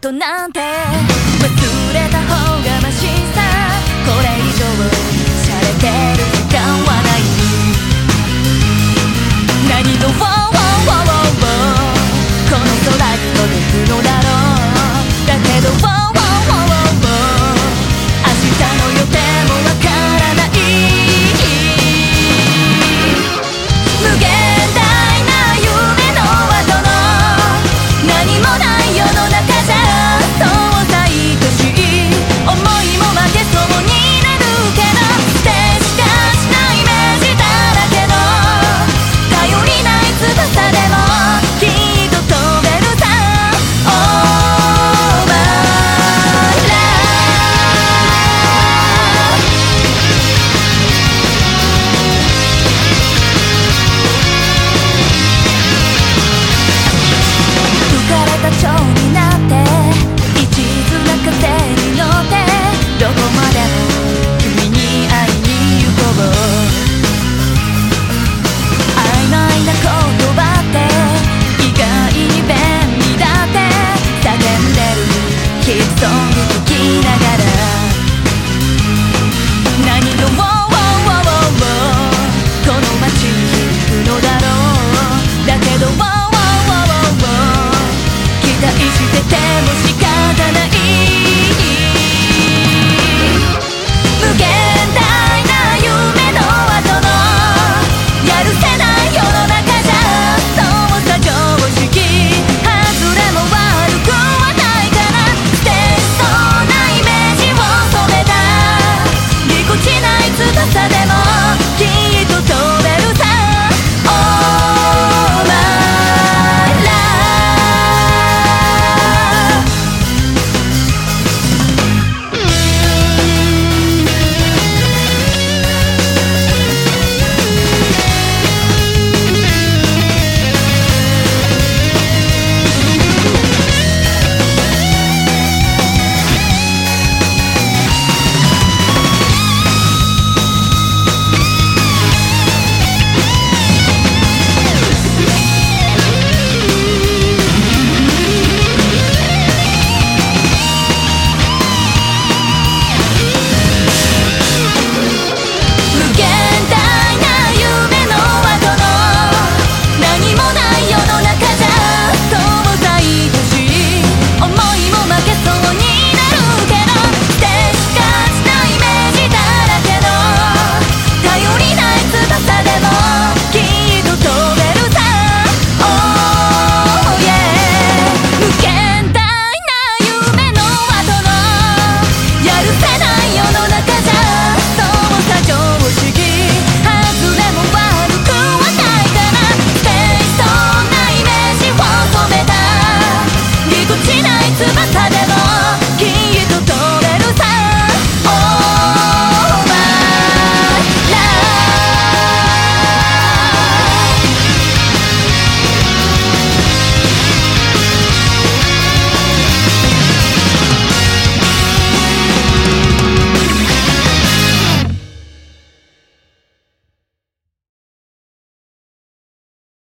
ことなんて。忘れた方がマシさ。これ以上されてる。